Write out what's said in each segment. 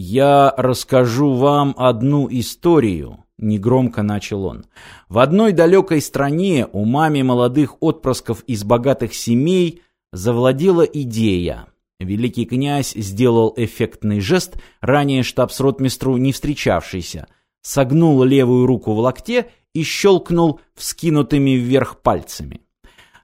«Я расскажу вам одну историю», — негромко начал он. «В одной далекой стране у маме молодых отпрысков из богатых семей завладела идея. Великий князь сделал эффектный жест, ранее штабс-ротмистру не встречавшийся, согнул левую руку в локте и щелкнул вскинутыми вверх пальцами.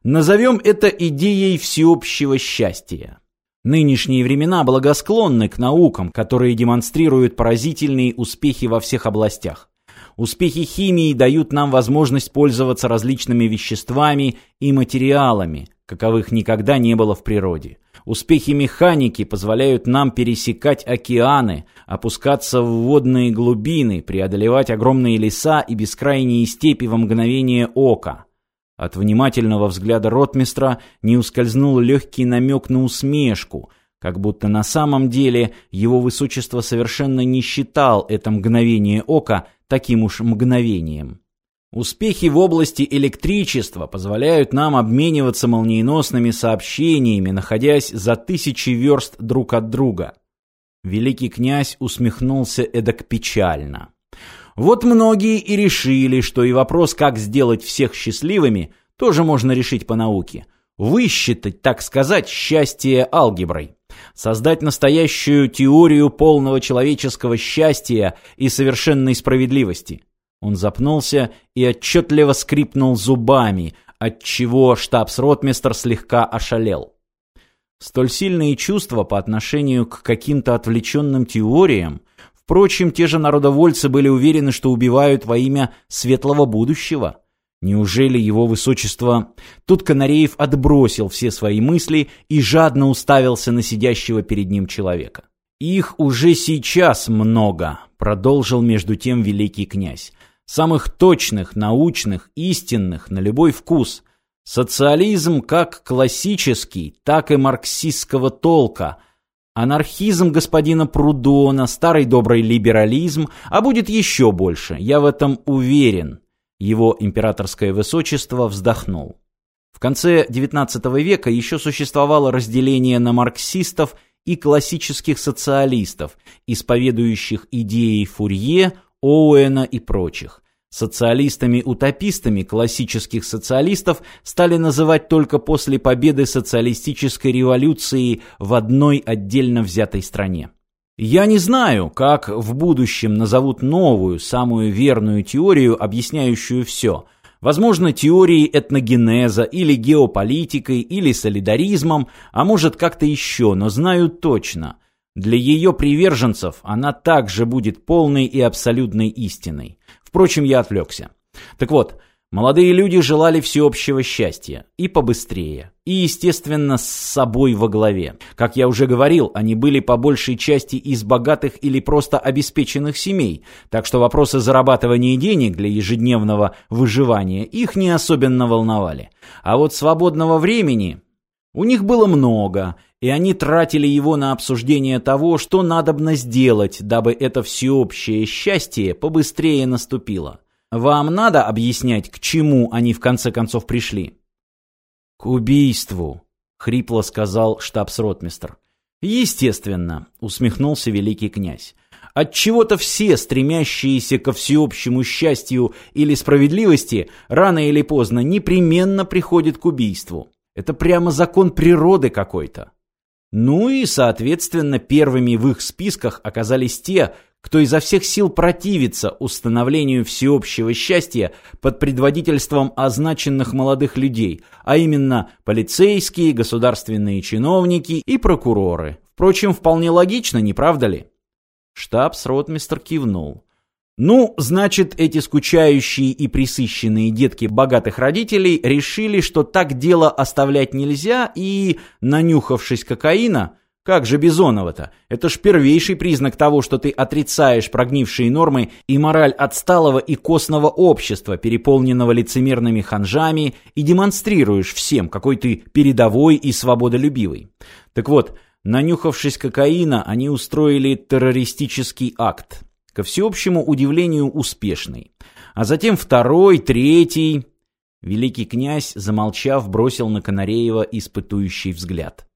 Назовем это идеей всеобщего счастья. Нынешние времена благосклонны к наукам, которые демонстрируют поразительные успехи во всех областях. Успехи химии дают нам возможность пользоваться различными веществами и материалами, каковых никогда не было в природе. Успехи механики позволяют нам пересекать океаны, опускаться в водные глубины, преодолевать огромные леса и бескрайние степи во мгновение ока. От внимательного взгляда ротмистра не ускользнул легкий намек на усмешку, как будто на самом деле его высочество совершенно не считал это мгновение ока таким уж мгновением. Успехи в области электричества позволяют нам обмениваться молниеносными сообщениями, находясь за тысячи верст друг от друга. Великий князь усмехнулся эдак печально. Вот многие и решили, что и вопрос, как сделать всех счастливыми, тоже можно решить по науке. Высчитать, так сказать, счастье алгеброй. Создать настоящую теорию полного человеческого счастья и совершенной справедливости. Он запнулся и отчетливо скрипнул зубами, отчего штабс-ротмистр слегка ошалел. Столь сильные чувства по отношению к каким-то отвлеченным теориям Впрочем, те же народовольцы были уверены, что убивают во имя светлого будущего. Неужели его высочество... Тут Канареев отбросил все свои мысли и жадно уставился на сидящего перед ним человека. «Их уже сейчас много», — продолжил между тем великий князь. «Самых точных, научных, истинных, на любой вкус. Социализм как классический, так и марксистского толка — Анархизм господина Прудона, старый добрый либерализм, а будет еще больше, я в этом уверен. Его императорское высочество вздохнул. В конце XIX века еще существовало разделение на марксистов и классических социалистов, исповедующих идеи Фурье, Оуэна и прочих. Социалистами-утопистами классических социалистов стали называть только после победы социалистической революции в одной отдельно взятой стране. Я не знаю, как в будущем назовут новую, самую верную теорию, объясняющую все. Возможно, теорией этногенеза, или геополитикой, или солидаризмом, а может как-то еще, но знаю точно. Для ее приверженцев она также будет полной и абсолютной истиной. Впрочем, я отвлекся. Так вот, молодые люди желали всеобщего счастья. И побыстрее. И, естественно, с собой во главе. Как я уже говорил, они были по большей части из богатых или просто обеспеченных семей. Так что вопросы зарабатывания денег для ежедневного выживания их не особенно волновали. А вот свободного времени у них было много, и они тратили его на обсуждение того, что надобно сделать, дабы это всеобщее счастье побыстрее наступило. Вам надо объяснять, к чему они в конце концов пришли? К убийству, хрипло сказал штабс-ротмистр. Естественно, усмехнулся великий князь. Отчего-то все, стремящиеся ко всеобщему счастью или справедливости, рано или поздно непременно приходят к убийству. Это прямо закон природы какой-то. Ну и, соответственно, первыми в их списках оказались те, кто изо всех сил противится установлению всеобщего счастья под предводительством означенных молодых людей, а именно полицейские, государственные чиновники и прокуроры. Впрочем, вполне логично, не правда ли? Штабс-ротмистр кивнул. Ну, значит, эти скучающие и присыщенные детки богатых родителей решили, что так дело оставлять нельзя, и, нанюхавшись кокаина, как же Бизонова-то? Это ж первейший признак того, что ты отрицаешь прогнившие нормы и мораль отсталого и костного общества, переполненного лицемерными ханжами, и демонстрируешь всем, какой ты передовой и свободолюбивый. Так вот, нанюхавшись кокаина, они устроили террористический акт ко всеобщему удивлению успешный. А затем второй, третий... Великий князь, замолчав, бросил на Канареева испытующий взгляд.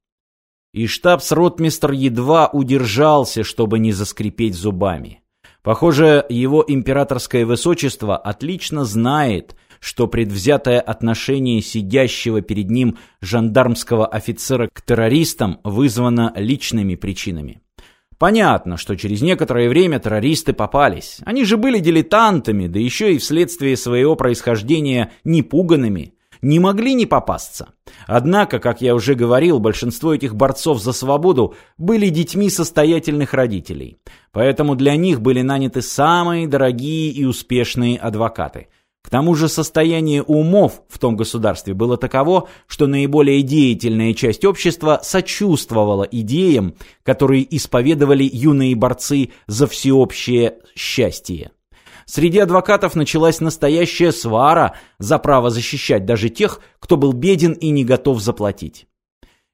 И штабс-ротмистр едва удержался, чтобы не заскрипеть зубами. Похоже, его императорское высочество отлично знает, что предвзятое отношение сидящего перед ним жандармского офицера к террористам вызвано личными причинами. Понятно, что через некоторое время террористы попались. Они же были дилетантами, да еще и вследствие своего происхождения непуганными не могли не попасться. Однако, как я уже говорил, большинство этих борцов за свободу были детьми состоятельных родителей. Поэтому для них были наняты самые дорогие и успешные адвокаты. К тому же состояние умов в том государстве было таково, что наиболее деятельная часть общества сочувствовала идеям, которые исповедовали юные борцы за всеобщее счастье. Среди адвокатов началась настоящая свара за право защищать даже тех, кто был беден и не готов заплатить.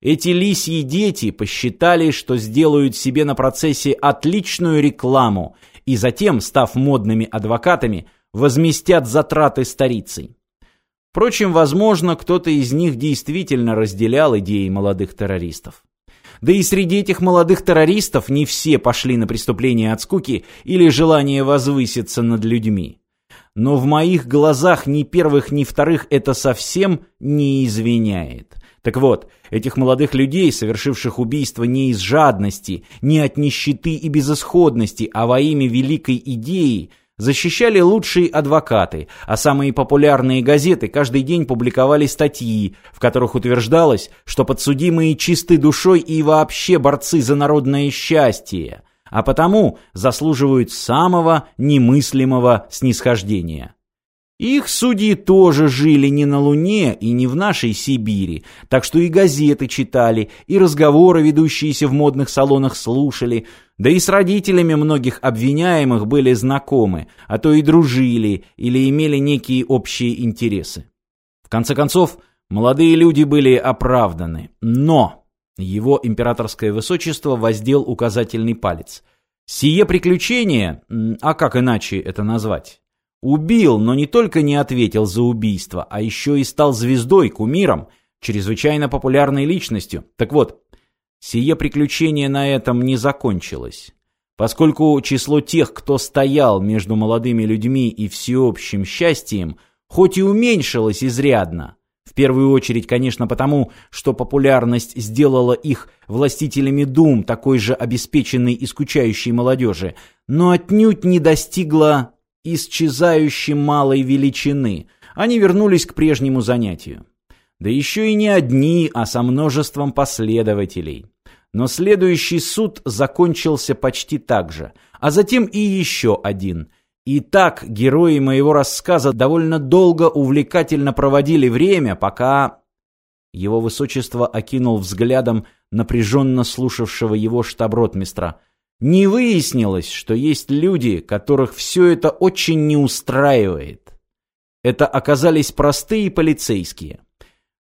Эти лисьи дети посчитали, что сделают себе на процессе отличную рекламу и затем, став модными адвокатами, возместят затраты старицей. Впрочем, возможно, кто-то из них действительно разделял идеи молодых террористов. Да и среди этих молодых террористов не все пошли на преступления от скуки или желания возвыситься над людьми. Но в моих глазах ни первых, ни вторых это совсем не извиняет. Так вот, этих молодых людей, совершивших убийство не из жадности, не от нищеты и безысходности, а во имя великой идеи – защищали лучшие адвокаты, а самые популярные газеты каждый день публиковали статьи, в которых утверждалось, что подсудимые чисты душой и вообще борцы за народное счастье, а потому заслуживают самого немыслимого снисхождения. Их судьи тоже жили не на Луне и не в нашей Сибири, так что и газеты читали, и разговоры, ведущиеся в модных салонах, слушали, да и с родителями многих обвиняемых были знакомы, а то и дружили или имели некие общие интересы. В конце концов, молодые люди были оправданы, но его императорское высочество воздел указательный палец. Сие приключение, а как иначе это назвать? Убил, но не только не ответил за убийство, а еще и стал звездой, кумиром, чрезвычайно популярной личностью. Так вот, сие приключение на этом не закончилось. Поскольку число тех, кто стоял между молодыми людьми и всеобщим счастьем, хоть и уменьшилось изрядно, в первую очередь, конечно, потому, что популярность сделала их властителями дум такой же обеспеченной и скучающей молодежи, но отнюдь не достигла исчезающей малой величины, они вернулись к прежнему занятию. Да еще и не одни, а со множеством последователей. Но следующий суд закончился почти так же, а затем и еще один. И так герои моего рассказа довольно долго увлекательно проводили время, пока... Его высочество окинул взглядом напряженно слушавшего его штаб-ротмистра – не выяснилось, что есть люди, которых все это очень не устраивает. Это оказались простые полицейские.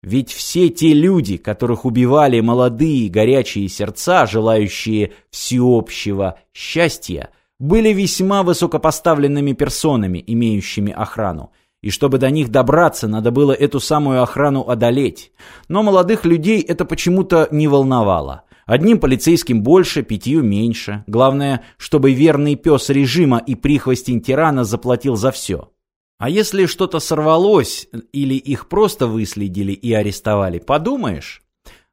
Ведь все те люди, которых убивали молодые горячие сердца, желающие всеобщего счастья, были весьма высокопоставленными персонами, имеющими охрану. И чтобы до них добраться, надо было эту самую охрану одолеть. Но молодых людей это почему-то не волновало. Одним полицейским больше, пятью меньше. Главное, чтобы верный пес режима и прихвостень тирана заплатил за все. А если что-то сорвалось, или их просто выследили и арестовали, подумаешь?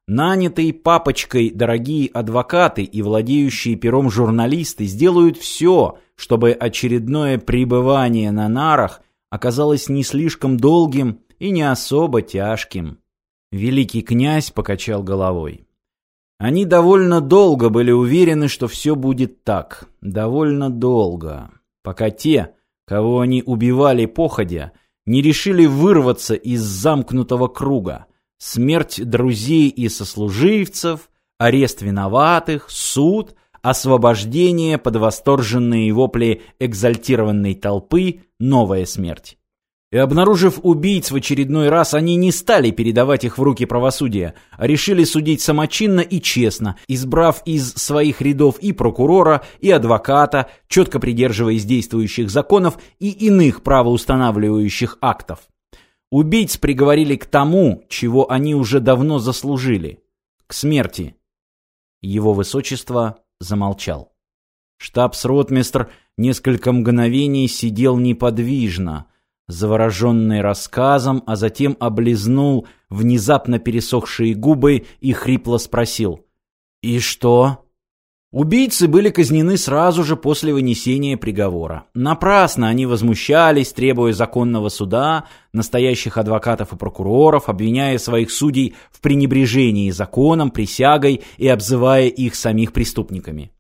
Нанятые папочкой дорогие адвокаты и владеющие пером журналисты сделают все, чтобы очередное пребывание на нарах оказалось не слишком долгим и не особо тяжким. Великий князь покачал головой. Они довольно долго были уверены, что все будет так. Довольно долго. Пока те, кого они убивали походя, не решили вырваться из замкнутого круга. Смерть друзей и сослуживцев, арест виноватых, суд, освобождение под восторженные вопли экзальтированной толпы, новая смерть. И обнаружив убийц в очередной раз, они не стали передавать их в руки правосудия, а решили судить самочинно и честно, избрав из своих рядов и прокурора, и адвоката, четко придерживаясь действующих законов и иных правоустанавливающих актов. Убийц приговорили к тому, чего они уже давно заслужили – к смерти. Его высочество замолчал. Штабс-ротмистр несколько мгновений сидел неподвижно, завороженный рассказом, а затем облизнул внезапно пересохшие губы и хрипло спросил. «И что?» Убийцы были казнены сразу же после вынесения приговора. Напрасно они возмущались, требуя законного суда, настоящих адвокатов и прокуроров, обвиняя своих судей в пренебрежении законом, присягой и обзывая их самих преступниками.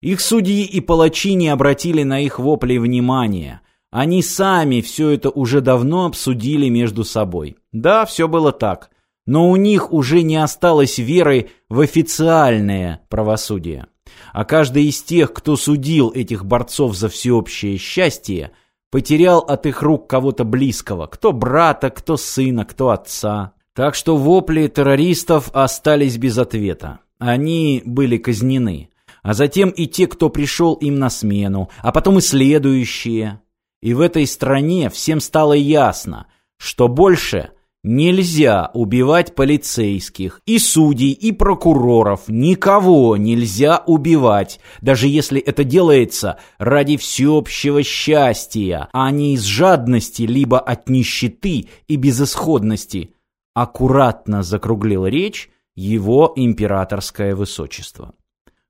Их судьи и палачи не обратили на их вопли внимания. Они сами все это уже давно обсудили между собой. Да, все было так. Но у них уже не осталось веры в официальное правосудие. А каждый из тех, кто судил этих борцов за всеобщее счастье, потерял от их рук кого-то близкого, кто брата, кто сына, кто отца. Так что вопли террористов остались без ответа. Они были казнены. А затем и те, кто пришел им на смену, а потом и следующие. И в этой стране всем стало ясно, что больше Нельзя убивать полицейских, и судей, и прокуроров. Никого нельзя убивать, даже если это делается ради всеобщего счастья, а не из жадности, либо от нищеты и безысходности. Аккуратно закруглил речь его императорское высочество.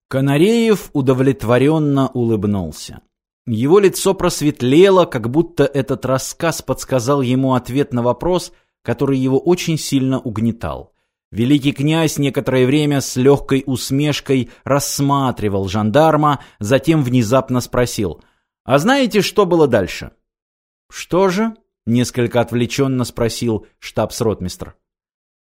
Канареев удовлетворенно улыбнулся. Его лицо просветлело, как будто этот рассказ подсказал ему ответ на вопрос – который его очень сильно угнетал. Великий князь некоторое время с легкой усмешкой рассматривал жандарма, затем внезапно спросил, «А знаете, что было дальше?» «Что же?» — несколько отвлеченно спросил штабс-ротмистр.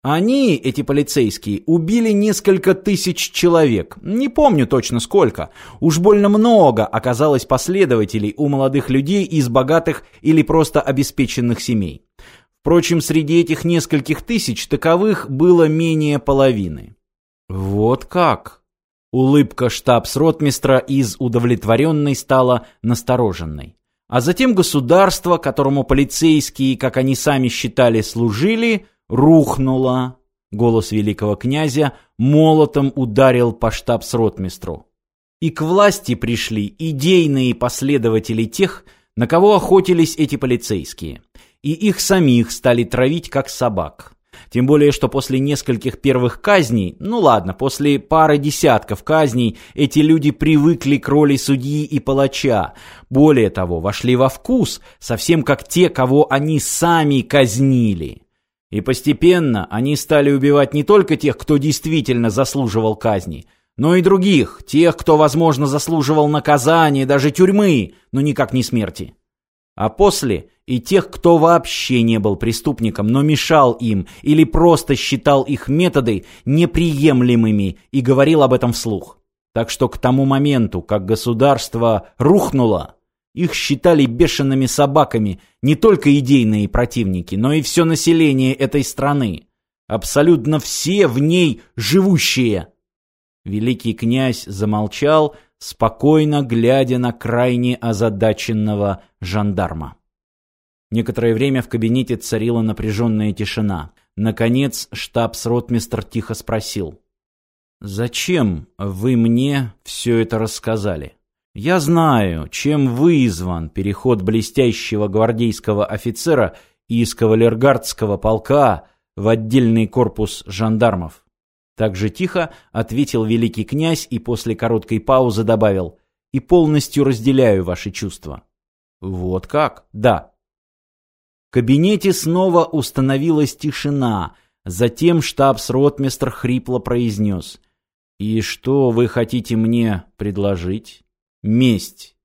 Они, эти полицейские, убили несколько тысяч человек. Не помню точно сколько. Уж больно много оказалось последователей у молодых людей из богатых или просто обеспеченных семей. Впрочем, среди этих нескольких тысяч таковых было менее половины. Вот как! Улыбка штабс-ротмистра из удовлетворенной стала настороженной. А затем государство, которому полицейские, как они сами считали, служили, рухнуло. Голос великого князя молотом ударил по штабс-ротмистру. И к власти пришли идейные последователи тех, на кого охотились эти полицейские и их самих стали травить как собак. Тем более, что после нескольких первых казней, ну ладно, после пары десятков казней, эти люди привыкли к роли судьи и палача. Более того, вошли во вкус, совсем как те, кого они сами казнили. И постепенно они стали убивать не только тех, кто действительно заслуживал казни, но и других, тех, кто, возможно, заслуживал наказания, даже тюрьмы, но никак не смерти. А после и тех, кто вообще не был преступником, но мешал им или просто считал их методы неприемлемыми и говорил об этом вслух. Так что к тому моменту, как государство рухнуло, их считали бешеными собаками не только идейные противники, но и все население этой страны. Абсолютно все в ней живущие. Великий князь замолчал, спокойно глядя на крайне озадаченного жандарма. Некоторое время в кабинете царила напряженная тишина. Наконец штабс-ротмистр тихо спросил. «Зачем вы мне все это рассказали? Я знаю, чем вызван переход блестящего гвардейского офицера из кавалергардского полка в отдельный корпус жандармов. Так же тихо ответил великий князь и после короткой паузы добавил «И полностью разделяю ваши чувства». «Вот как? Да». В кабинете снова установилась тишина, затем штабс-ротмистр хрипло произнес «И что вы хотите мне предложить?» «Месть».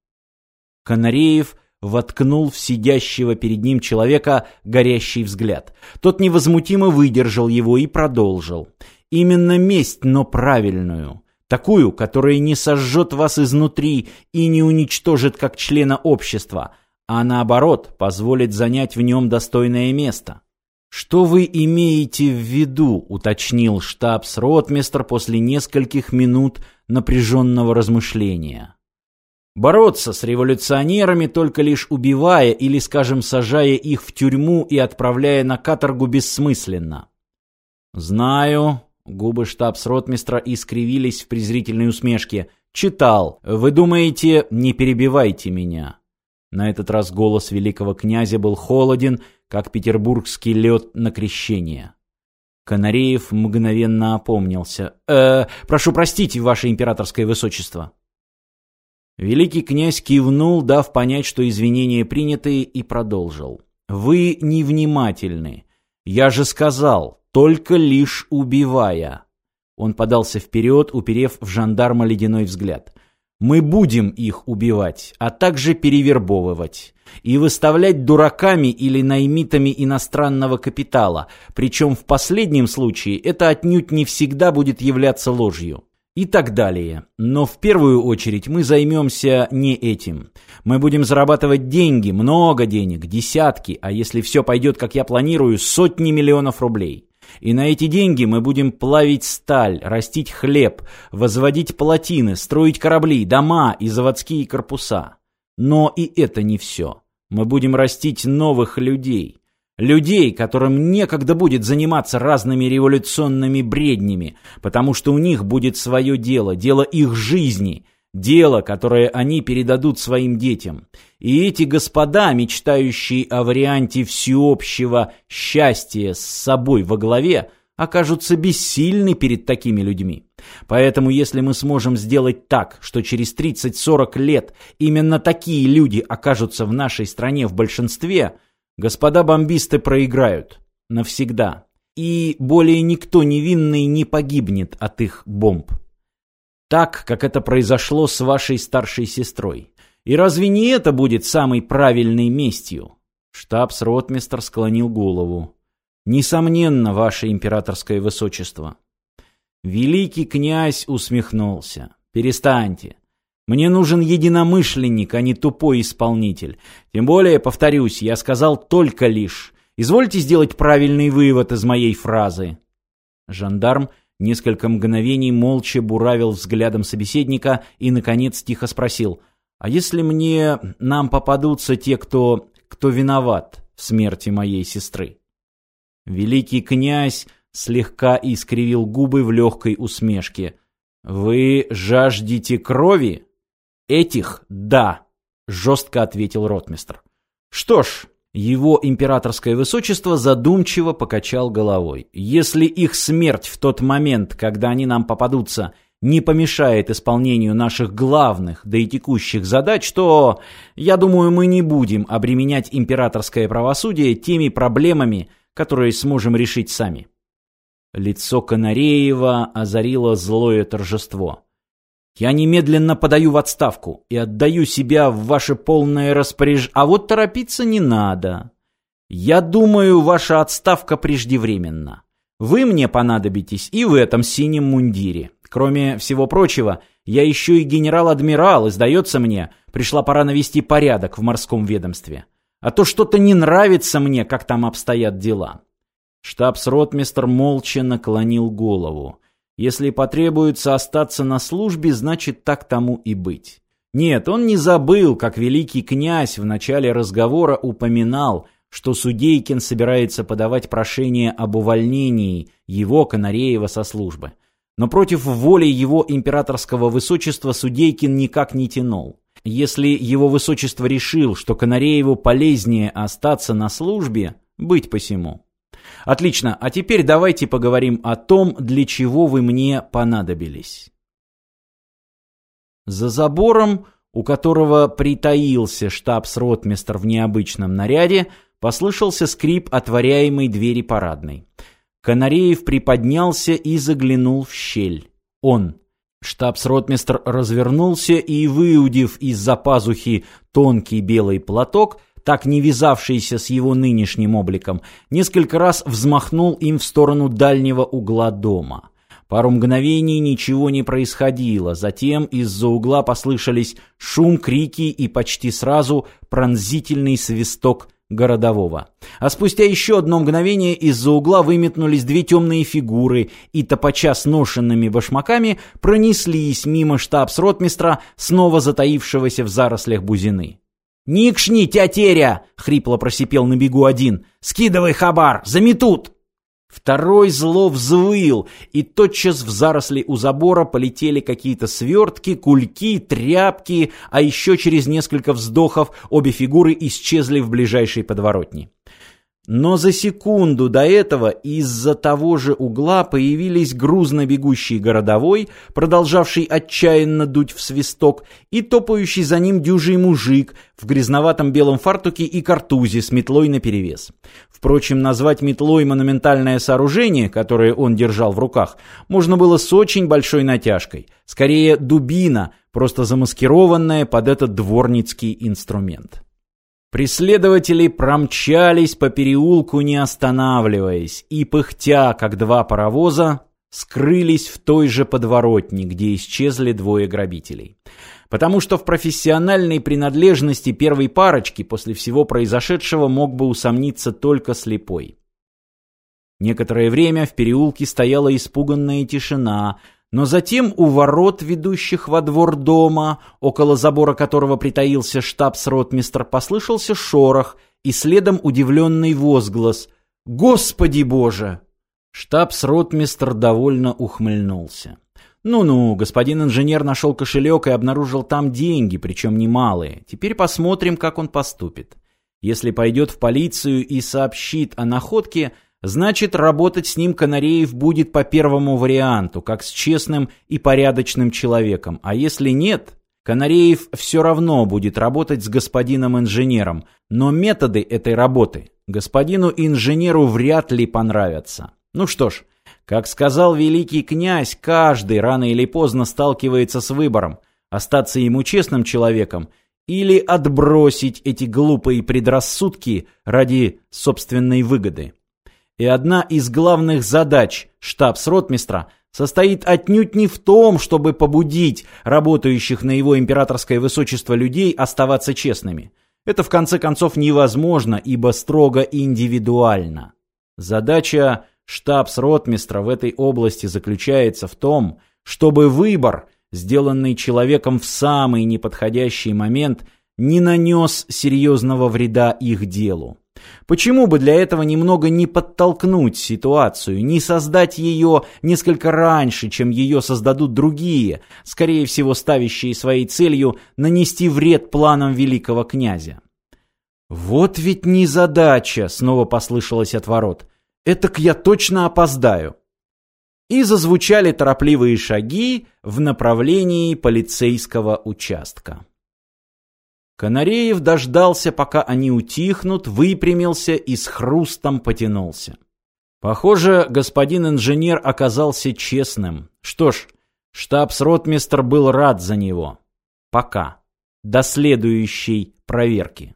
Канареев воткнул в сидящего перед ним человека горящий взгляд. Тот невозмутимо выдержал его и продолжил. Именно месть, но правильную. Такую, которая не сожжет вас изнутри и не уничтожит как члена общества, а наоборот, позволит занять в нем достойное место. «Что вы имеете в виду?» — уточнил штабс-ротмистр после нескольких минут напряженного размышления. Бороться с революционерами, только лишь убивая или, скажем, сажая их в тюрьму и отправляя на каторгу бессмысленно. «Знаю», Губы штабс-ротмистра искривились в презрительной усмешке. «Читал. Вы думаете, не перебивайте меня?» На этот раз голос великого князя был холоден, как петербургский лед на крещение. Канареев мгновенно опомнился. «Э, прошу простить, ваше императорское высочество». Великий князь кивнул, дав понять, что извинения приняты, и продолжил. «Вы невнимательны. Я же сказал, только лишь убивая». Он подался вперед, уперев в жандарма ледяной взгляд. «Мы будем их убивать, а также перевербовывать и выставлять дураками или наймитами иностранного капитала, причем в последнем случае это отнюдь не всегда будет являться ложью и так далее. Но в первую очередь мы займемся не этим. Мы будем зарабатывать деньги, много денег, десятки, а если все пойдет, как я планирую, сотни миллионов рублей. И на эти деньги мы будем плавить сталь, растить хлеб, возводить плотины, строить корабли, дома и заводские корпуса. Но и это не все. Мы будем растить новых людей. Людей, которым некогда будет заниматься разными революционными бреднями, потому что у них будет свое дело, дело их жизни, дело, которое они передадут своим детям. И эти господа, мечтающие о варианте всеобщего счастья с собой во главе, окажутся бессильны перед такими людьми. Поэтому если мы сможем сделать так, что через 30-40 лет именно такие люди окажутся в нашей стране в большинстве – Господа бомбисты проиграют. Навсегда. И более никто невинный не погибнет от их бомб. Так, как это произошло с вашей старшей сестрой. И разве не это будет самой правильной местью? Штабс-ротмистр склонил голову. Несомненно, ваше императорское высочество. Великий князь усмехнулся. Перестаньте. Мне нужен единомышленник, а не тупой исполнитель. Тем более, повторюсь, я сказал только лишь. Извольте сделать правильный вывод из моей фразы. Жандарм несколько мгновений молча буравил взглядом собеседника и, наконец, тихо спросил. «А если мне... нам попадутся те, кто... кто виноват в смерти моей сестры?» Великий князь слегка искривил губы в легкой усмешке. «Вы жаждете крови?» «Этих – да», – жестко ответил ротмистр. «Что ж, его императорское высочество задумчиво покачал головой. Если их смерть в тот момент, когда они нам попадутся, не помешает исполнению наших главных, да и текущих задач, то, я думаю, мы не будем обременять императорское правосудие теми проблемами, которые сможем решить сами». Лицо Канареева озарило злое торжество. Я немедленно подаю в отставку и отдаю себя в ваше полное распоряжение. А вот торопиться не надо. Я думаю, ваша отставка преждевременна. Вы мне понадобитесь и в этом синем мундире. Кроме всего прочего, я еще и генерал-адмирал, и, сдается мне, пришла пора навести порядок в морском ведомстве. А то что-то не нравится мне, как там обстоят дела. Штабс-ротмистр молча наклонил голову. Если потребуется остаться на службе, значит так тому и быть. Нет, он не забыл, как великий князь в начале разговора упоминал, что Судейкин собирается подавать прошение об увольнении его, Канареева, со службы. Но против воли его императорского высочества Судейкин никак не тянул. Если его высочество решил, что Канарееву полезнее остаться на службе, быть посему. Отлично, а теперь давайте поговорим о том, для чего вы мне понадобились. За забором, у которого притаился штабс-ротмистр в необычном наряде, послышался скрип отворяемой двери парадной. Канареев приподнялся и заглянул в щель. Он. Штабс-ротмистр развернулся и, выудив из-за пазухи тонкий белый платок, так не вязавшийся с его нынешним обликом, несколько раз взмахнул им в сторону дальнего угла дома. Пару мгновений ничего не происходило, затем из-за угла послышались шум, крики и почти сразу пронзительный свисток городового. А спустя еще одно мгновение из-за угла выметнулись две темные фигуры и, топача с ношенными башмаками, пронеслись мимо штабс-ротмистра, снова затаившегося в зарослях бузины. «Никшни, тятеря!» — хрипло просипел на бегу один. «Скидывай хабар! Заметут!» Второй зло взвыл, и тотчас в заросли у забора полетели какие-то свертки, кульки, тряпки, а еще через несколько вздохов обе фигуры исчезли в ближайшей подворотне. Но за секунду до этого из-за того же угла появились грузно бегущий городовой, продолжавший отчаянно дуть в свисток, и топающий за ним дюжий мужик в грязноватом белом фартуке и картузе с метлой наперевес. Впрочем, назвать метлой монументальное сооружение, которое он держал в руках, можно было с очень большой натяжкой. Скорее, дубина, просто замаскированная под этот дворницкий инструмент. Преследователи промчались по переулку, не останавливаясь, и, пыхтя, как два паровоза, скрылись в той же подворотне, где исчезли двое грабителей. Потому что в профессиональной принадлежности первой парочки после всего произошедшего мог бы усомниться только слепой. Некоторое время в переулке стояла испуганная тишина, но затем у ворот, ведущих во двор дома, около забора которого притаился штабс-ротмистр, послышался шорох и следом удивленный возглас «Господи Боже!». Штабс-ротмистр довольно ухмыльнулся. «Ну-ну, господин инженер нашел кошелек и обнаружил там деньги, причем немалые. Теперь посмотрим, как он поступит. Если пойдет в полицию и сообщит о находке – Значит, работать с ним Канареев будет по первому варианту, как с честным и порядочным человеком. А если нет, Канареев все равно будет работать с господином инженером, но методы этой работы господину инженеру вряд ли понравятся. Ну что ж, как сказал великий князь, каждый рано или поздно сталкивается с выбором – остаться ему честным человеком или отбросить эти глупые предрассудки ради собственной выгоды. И одна из главных задач штабс-ротмистра состоит отнюдь не в том, чтобы побудить работающих на его императорское высочество людей оставаться честными. Это в конце концов невозможно, ибо строго индивидуально. Задача штабс-ротмистра в этой области заключается в том, чтобы выбор, сделанный человеком в самый неподходящий момент, не нанес серьезного вреда их делу. Почему бы для этого немного не подтолкнуть ситуацию, не создать ее несколько раньше, чем ее создадут другие, скорее всего ставящие своей целью нанести вред планам великого князя? «Вот ведь не задача!» — снова послышалось от ворот. «Этак я точно опоздаю!» И зазвучали торопливые шаги в направлении полицейского участка. Канареев дождался, пока они утихнут, выпрямился и с хрустом потянулся. Похоже, господин инженер оказался честным. Что ж, штабс-ротмистр был рад за него. Пока. До следующей проверки.